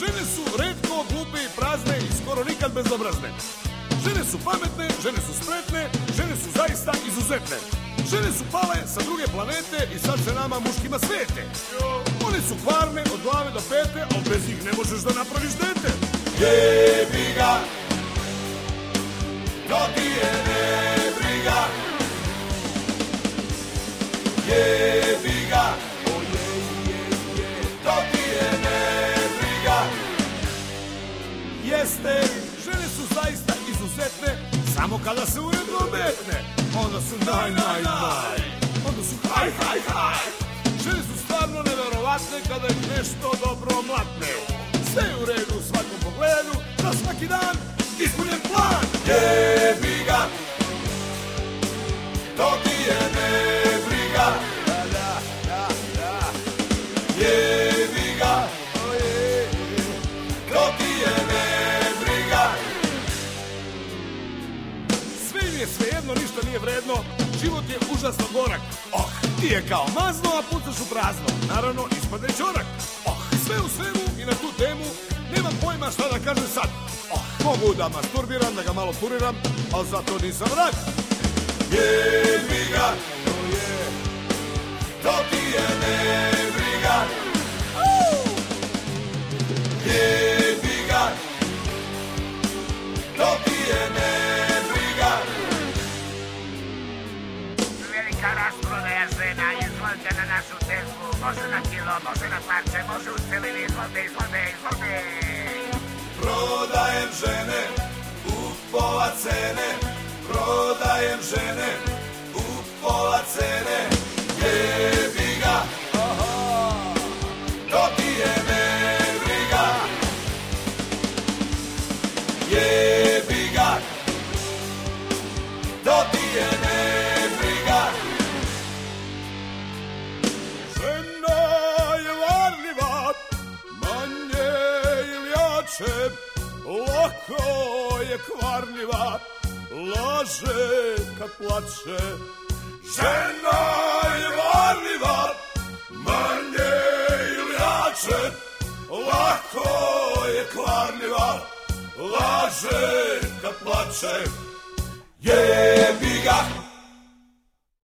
Žene su redko glupe i prazne i skoro nikad bezobrazne. Žene su pametne, žene su spretne, žene su zaista izuzetne. Žene su pale sa druge planete i sad se nama muškima svete. One su kvarne od glave do pete, ali bez njih ne možeš da napraviš dete. Jebi ga, žene su zaista izuzetne, samo kada se uredno metne. Onda su naj, naj, naj. Onda su haj, haj, haj. Žene su stvarno neverovatne kada ih nešto dobro mlatne. Sve u redu u svakom pogledu, za svaki dan ispunjen plan. Jebi je svejedno, ništa nije vredno, život je užasno gorak. Oh, ti je kao mazno, a pucaš u prazno. Naravno, ispade čorak. Oh, sve u svemu i na tu temu nemam pojma šta da kažem sad. Oh, mogu da masturbiram, da ga malo puriram, ali zato nisam rak. Jebi ga, to je, ti je ne briga. Au! Jebi ga, to ti izvolite na našu tezgu, može na kilo, može na parče, može u celini, izvolite, izvolite, izvolite. Prodajem žene u pola cene Prodajem žene u pola cene Jebi ga To ti je ne briga Jebi ga To ti Lako je kvarljiva Laže kad plače. Žena je varljiva Manje ili jače. Lako je kvarljiva Laže kad plače. Jebi ga